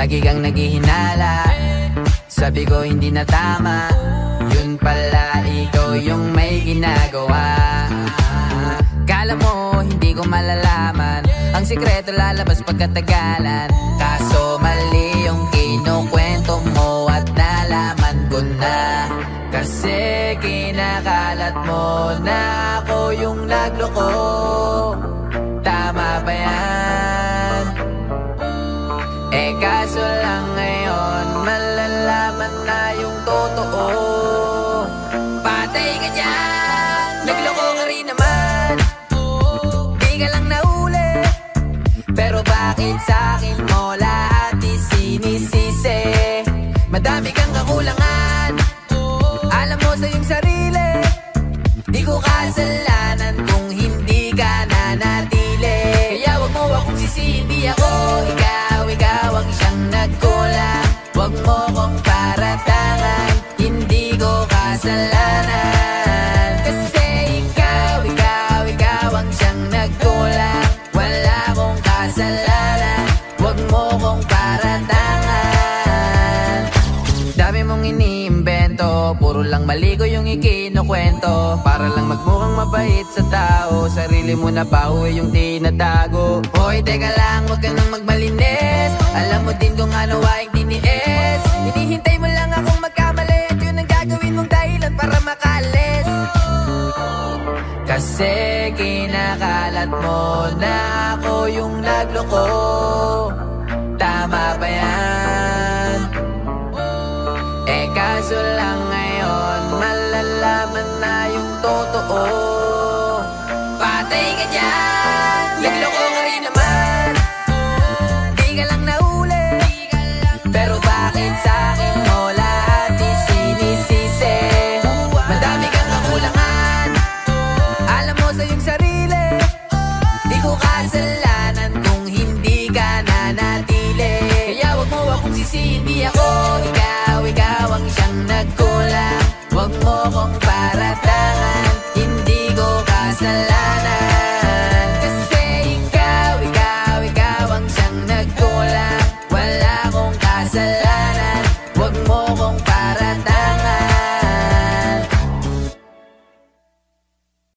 Lagi kang naghihinala. Sabi ko hindi na tama. Yun pala ikaw yung may ginagawa. Kala mo hindi ko malalaman. Ang sikreto lalabas pagkatagalan. Kaso mali yung kinukwento mo At nalaman ko na. Kasi kinakalat mo na ako yung nagloko kaso lang ngayon Malalaman na yung totoo. Patay ka dyan Nagloko ka rin naman. Di ka lang nahuli. Pero bakit sa akin mo lahat isinisisi? Madami kang kakulangan. Alam mo sa iyong sarili Di ko kasalanan kasalanan. Kasi ikaw, ikaw, ikaw ang siyang nagkulang Wala akong kasalanan. Wag mo kong paratangan. Dami mong iniimbento. Puro lang mali ko yung ikinukwento. Para lang magmukhang mabait sa tao. Sarili mo na pauwi yung tinatago. Hoy, teka lang, huwag ka nang magmalinis. Alam mo din kung ano aking Kasi kinakalat mo na ako yung nagloko. Tama ba yan? Eh kaso lang ngayon Malalaman na yung totoo. Patay ka dyan! La la. na